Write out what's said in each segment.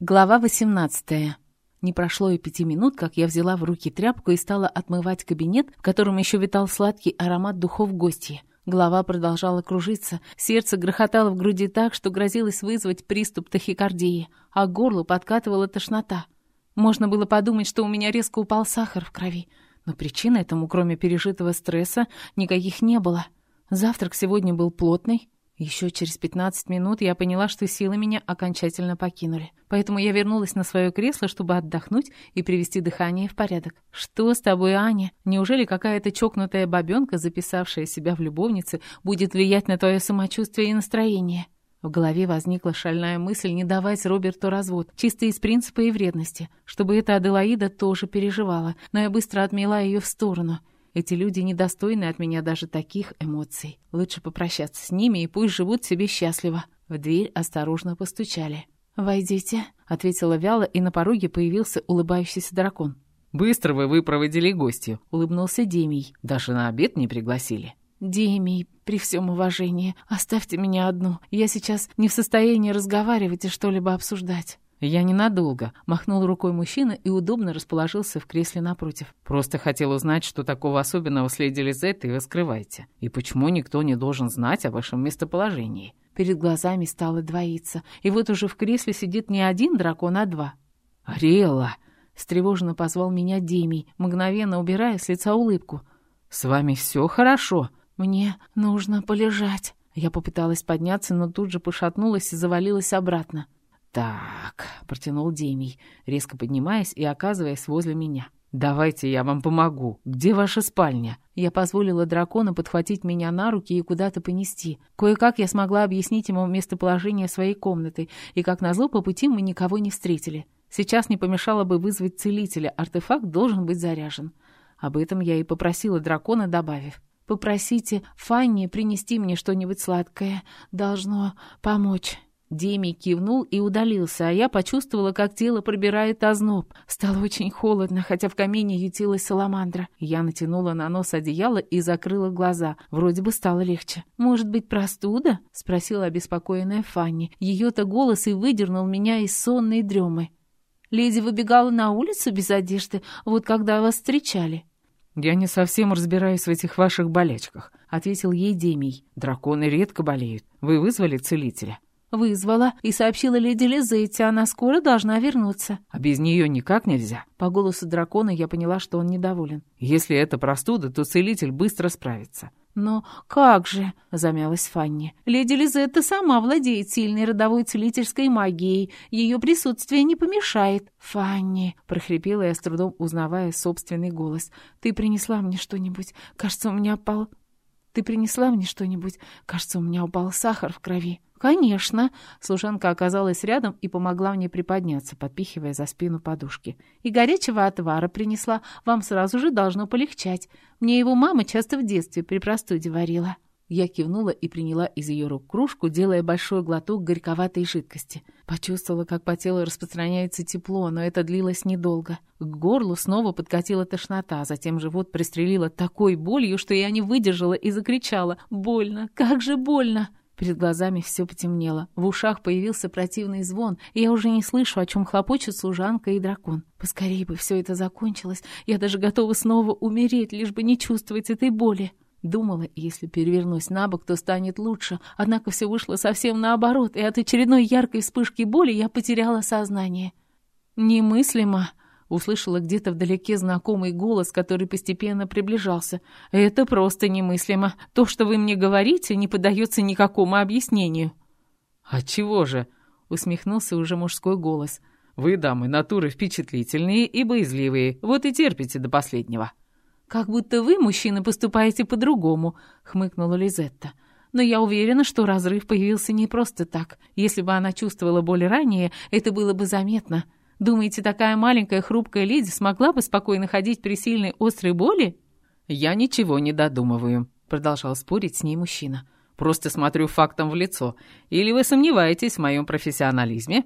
Глава 18. Не прошло и пяти минут, как я взяла в руки тряпку и стала отмывать кабинет, в котором еще витал сладкий аромат духов гостья. Голова продолжала кружиться, сердце грохотало в груди так, что грозилось вызвать приступ тахикардии, а к горлу подкатывала тошнота. Можно было подумать, что у меня резко упал сахар в крови, но причин этому, кроме пережитого стресса, никаких не было. Завтрак сегодня был плотный, еще через 15 минут я поняла, что силы меня окончательно покинули. Поэтому я вернулась на свое кресло, чтобы отдохнуть и привести дыхание в порядок. «Что с тобой, Аня? Неужели какая-то чокнутая бабенка, записавшая себя в любовнице, будет влиять на твое самочувствие и настроение?» В голове возникла шальная мысль не давать Роберту развод, чисто из принципа и вредности, чтобы эта Аделаида тоже переживала, но я быстро отмела ее в сторону — эти люди недостойны от меня даже таких эмоций. Лучше попрощаться с ними и пусть живут себе счастливо. В дверь осторожно постучали. «Войдите», — ответила вяло, и на пороге появился улыбающийся дракон. «Быстро вы выпроводили гостью», — улыбнулся Демий. «Даже на обед не пригласили». «Демий, при всем уважении, оставьте меня одну. Я сейчас не в состоянии разговаривать и что-либо обсуждать». «Я ненадолго», — махнул рукой мужчина и удобно расположился в кресле напротив. «Просто хотел узнать, что такого особенного с леди Лизеттой вы скрываете, и почему никто не должен знать о вашем местоположении». Перед глазами стало двоиться, и вот уже в кресле сидит не один дракон, а два. «Ариэлла!» — встревоженно позвал меня Демий, мгновенно убирая с лица улыбку. «С вами все хорошо?» «Мне нужно полежать». Я попыталась подняться, но тут же пошатнулась и завалилась обратно. «Так», — протянул Демий, резко поднимаясь и оказываясь возле меня. «Давайте я вам помогу. Где ваша спальня?» Я позволила дракону подхватить меня на руки и куда-то понести. Кое-как я смогла объяснить ему местоположение своей комнаты, и, как назло, по пути мы никого не встретили. Сейчас не помешало бы вызвать целителя, артефакт должен быть заряжен. Об этом я и попросила дракона, добавив. «Попросите Фанни принести мне что-нибудь сладкое. Должно помочь». Деми кивнул и удалился, а я почувствовала, как тело пробирает озноб. Стало очень холодно, хотя в камине ютилась саламандра. Я натянула на нос одеяло и закрыла глаза. Вроде бы стало легче. «Может быть, простуда?» — спросила обеспокоенная Фанни. Ее-то голос и выдернул меня из сонной дремы. «Леди выбегала на улицу без одежды, вот когда вас встречали». «Я не совсем разбираюсь в этих ваших болячках», — ответил ей Демий. «Драконы редко болеют. Вы вызвали целителя?» Вызвала и сообщила леди Лизетте, она скоро должна вернуться. А без нее никак нельзя. По голосу дракона я поняла, что он недоволен. Если это простуда, то целитель быстро справится. «Но как же?» — замялась Фанни. «Леди Лизетта сама владеет сильной родовой целительской магией. Ее присутствие не помешает». «Фанни!» — прохрипела я с трудом, узнавая собственный голос. «Ты принесла мне что-нибудь? Кажется, у меня упал...» «Ты принесла мне что-нибудь? Кажется, у меня упал сахар в крови». «Конечно!» Служанка оказалась рядом и помогла мне приподняться, подпихивая за спину подушки. «И горячего отвара принесла. Вам сразу же должно полегчать. Мне его мама часто в детстве при простуде варила». Я кивнула и приняла из ее рук кружку, делая большой глоток горьковатой жидкости. Почувствовала, как по телу распространяется тепло, но это длилось недолго. К горлу снова подкатила тошнота, а затем живот пристрелила такой болью, что я не выдержала и закричала «Больно! Как же больно!» Перед глазами все потемнело, в ушах появился противный звон, и я уже не слышу, о чем хлопочут служанка и дракон. Поскорее бы все это закончилось, я даже готова снова умереть, лишь бы не чувствовать этой боли. Думала, если перевернусь на бок, то станет лучше, однако все вышло совсем наоборот, и от очередной яркой вспышки боли я потеряла сознание. Немыслимо. Услышала где-то вдалеке знакомый голос, который постепенно приближался. «Это просто немыслимо. То, что вы мне говорите, не поддается никакому объяснению». «А чего же?» — усмехнулся уже мужской голос. «Вы, дамы, натуры впечатлительные и боязливые, вот и терпите до последнего». «Как будто вы, мужчины, поступаете по-другому», — хмыкнула Лизетта. «Но я уверена, что разрыв появился не просто так. Если бы она чувствовала боль ранее, это было бы заметно». Думаете, такая маленькая хрупкая леди смогла бы спокойно ходить при сильной острой боли?» «Я ничего не додумываю», — продолжал спорить с ней мужчина. «Просто смотрю фактом в лицо. Или вы сомневаетесь в моем профессионализме?»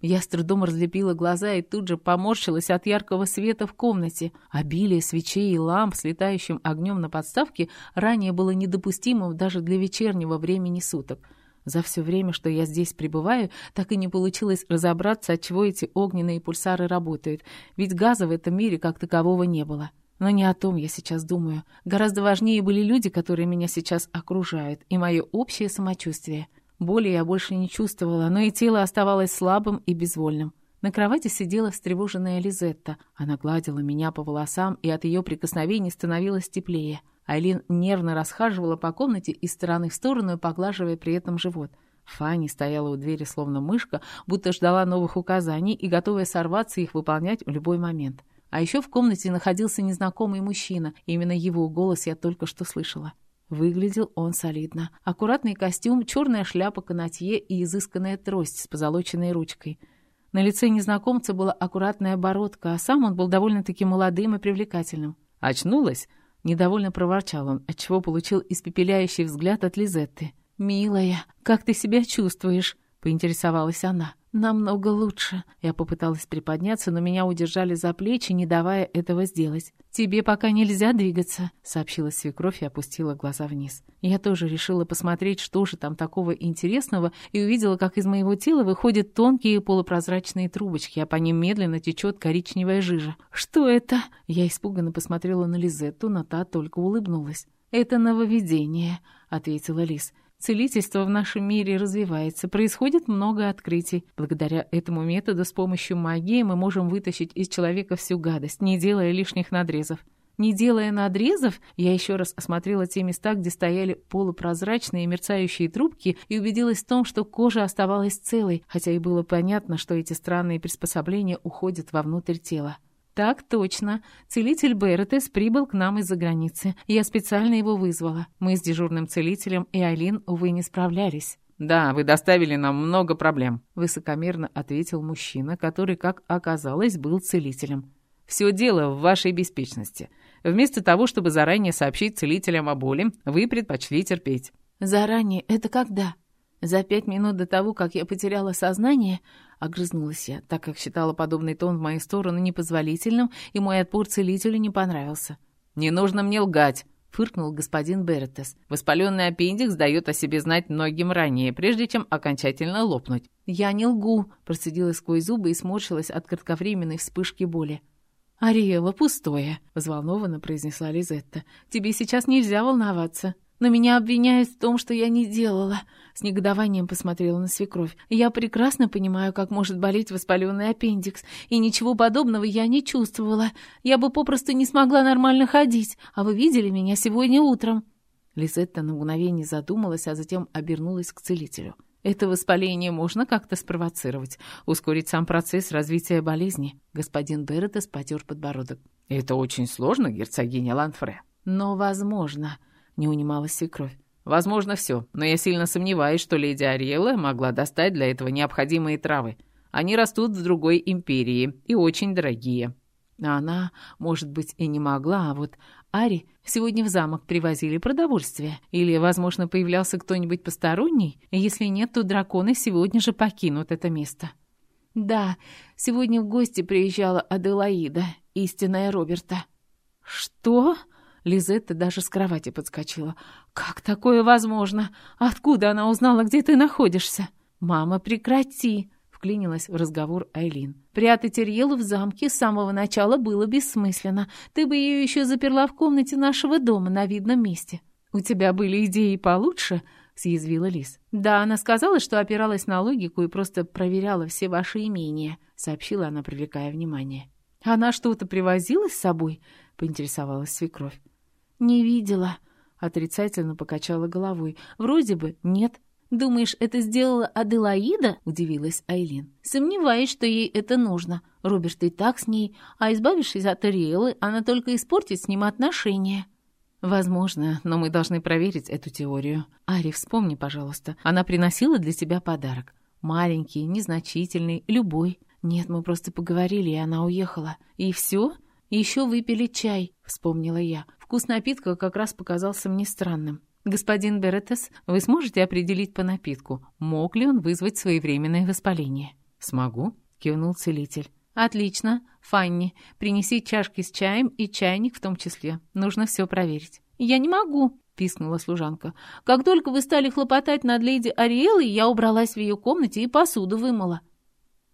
Я с трудом разлепила глаза и тут же поморщилась от яркого света в комнате. Обилие свечей и ламп с летающим огнем на подставке ранее было недопустимым даже для вечернего времени суток. За все время, что я здесь пребываю, так и не получилось разобраться, от чего эти огненные пульсары работают, ведь газа в этом мире как такового не было. Но не о том я сейчас думаю. Гораздо важнее были люди, которые меня сейчас окружают, и мое общее самочувствие. Боли я больше не чувствовала, но и тело оставалось слабым и безвольным. На кровати сидела встревоженная Лизетта. Она гладила меня по волосам, и от ее прикосновений становилось теплее. Айлин нервно расхаживала по комнате из стороны в сторону, поглаживая при этом живот. Фанни стояла у двери словно мышка, будто ждала новых указаний и готовая сорваться их выполнять в любой момент. А еще в комнате находился незнакомый мужчина, именно его голос я только что слышала. Выглядел он солидно. Аккуратный костюм, черная шляпа канатье и изысканная трость с позолоченной ручкой. На лице незнакомца была аккуратная бородка, а сам он был довольно-таки молодым и привлекательным. «Очнулась?» — недовольно проворчал он, отчего получил испепеляющий взгляд от Лизетты. «Милая, как ты себя чувствуешь?» — поинтересовалась она. «Намного лучше». Я попыталась приподняться, но меня удержали за плечи, не давая этого сделать. «Тебе пока нельзя двигаться», — сообщила свекровь и опустила глаза вниз. Я тоже решила посмотреть, что же там такого интересного, и увидела, как из моего тела выходят тонкие полупрозрачные трубочки, а по ним медленно течет коричневая жижа. «Что это?» Я испуганно посмотрела на Лизетту, но та только улыбнулась. «Это нововведение», — ответила Лиз. Целительство в нашем мире развивается, происходит много открытий. Благодаря этому методу с помощью магии мы можем вытащить из человека всю гадость, не делая лишних надрезов. Не делая надрезов, я еще раз осмотрела те места, где стояли полупрозрачные мерцающие трубки и убедилась в том, что кожа оставалась целой, хотя и было понятно, что эти странные приспособления уходят вовнутрь тела. «Так точно. Целитель Беретес прибыл к нам из-за границы. Я специально его вызвала. Мы с дежурным целителем и Алин, увы, не справлялись». «Да, вы доставили нам много проблем», — высокомерно ответил мужчина, который, как оказалось, был целителем. «Все дело в вашей беспечности. Вместо того, чтобы заранее сообщить целителям о боли, вы предпочли терпеть». «Заранее? Это когда?» За пять минут до того, как я потеряла сознание, огрызнулась я, так как считала подобный тон в мою сторону непозволительным, и мой отпор целителю не понравился. «Не нужно мне лгать», — фыркнул господин Беретес. «Воспаленный аппендикс дает о себе знать многим ранее, прежде чем окончательно лопнуть». «Я не лгу», — процедила сквозь зубы и сморщилась от кратковременной вспышки боли. «Ариэла, пустое», — взволнованно произнесла Лизетта. «Тебе сейчас нельзя волноваться». Но меня обвиняют в том, что я не делала. С негодованием посмотрела на свекровь. Я прекрасно понимаю, как может болеть воспаленный аппендикс, и ничего подобного я не чувствовала. Я бы попросту не смогла нормально ходить, а вы видели меня сегодня утром». Лизетта на мгновение задумалась, а затем обернулась к целителю. «Это воспаление можно как-то спровоцировать, ускорить сам процесс развития болезни?» Господин Беретес потер подбородок. «Это очень сложно, герцогиня Ланфре». «Но возможно» не унималась свекровь. «Возможно, все, но я сильно сомневаюсь, что леди Ариэла могла достать для этого необходимые травы. Они растут в другой империи и очень дорогие». А она, может быть, и не могла, а вот Ари сегодня в замок привозили продовольствие. Или, возможно, появлялся кто-нибудь посторонний? Если нет, то драконы сегодня же покинут это место. Да, сегодня в гости приезжала Аделаида, истинная Роберта. «Что?» Лизетта даже с кровати подскочила. «Как такое возможно? Откуда она узнала, где ты находишься?» «Мама, прекрати!» — вклинилась в разговор Айлин. «Прятать Ирьелу в замке с самого начала было бессмысленно. Ты бы ее еще заперла в комнате нашего дома на видном месте». «У тебя были идеи получше?» — съязвила Лиз. «Да, она сказала, что опиралась на логику и просто проверяла все ваши имения», — сообщила она, привлекая внимание. «Она что-то привозила с собой?» — поинтересовалась свекровь. «Не видела», — отрицательно покачала головой. «Вроде бы нет». «Думаешь, это сделала Аделаида?» — удивилась Айлин. «Сомневаюсь, что ей это нужно. Роберт и так с ней, а избавившись от Ариэлы, она только испортит с ним отношения». «Возможно, но мы должны проверить эту теорию. Ари, вспомни, пожалуйста, она приносила для тебя подарок. Маленький, незначительный, любой. Нет, мы просто поговорили, и она уехала. И все? Еще выпили чай», — вспомнила я. Вкус напитка как раз показался мне странным. «Господин Беретес, вы сможете определить по напитку, мог ли он вызвать своевременное воспаление?» «Смогу», — кивнул целитель. «Отлично. Фанни, принеси чашки с чаем и чайник в том числе. Нужно все проверить». «Я не могу», — пискнула служанка. «Как только вы стали хлопотать над леди Ариэлой, я убралась в ее комнате и посуду вымыла».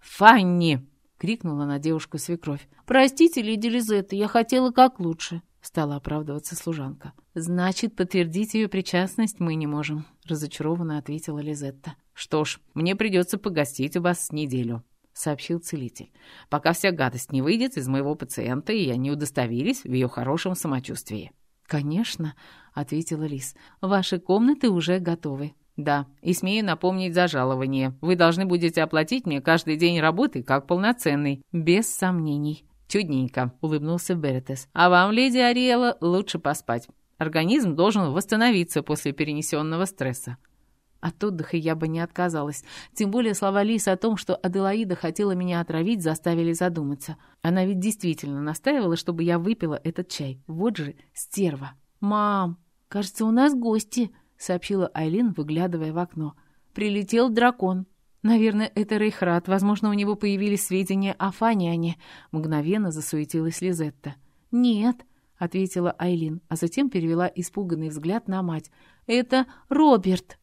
«Фанни!» — крикнула на девушку свекровь. «Простите, леди Лизетта, я хотела как лучше», — стала оправдываться служанка. «Значит, подтвердить ее причастность мы не можем», — разочарованно ответила Лизетта. «Что ж, мне придется погостить у вас неделю», — сообщил целитель. «Пока вся гадость не выйдет из моего пациента, и я не удостоверюсь в ее хорошем самочувствии». «Конечно», — ответила Лис. «Ваши комнаты уже готовы». «Да, и смею напомнить за жалование. Вы должны будете оплатить мне каждый день работы как полноценный». «Без сомнений». «Чудненько», — улыбнулся Беретес. «А вам, леди Ариэла, лучше поспать. Организм должен восстановиться после перенесенного стресса». От отдыха я бы не отказалась. Тем более слова Лисы о том, что Аделаида хотела меня отравить, заставили задуматься. Она ведь действительно настаивала, чтобы я выпила этот чай. Вот же стерва. «Мам, кажется, у нас гости», — сообщила Айлин, выглядывая в окно. «Прилетел дракон». «Наверное, это Рейхрат. Возможно, у него появились сведения о Фаниане». Мгновенно засуетилась Лизетта. «Нет», — ответила Айлин, а затем перевела испуганный взгляд на мать. «Это Роберт».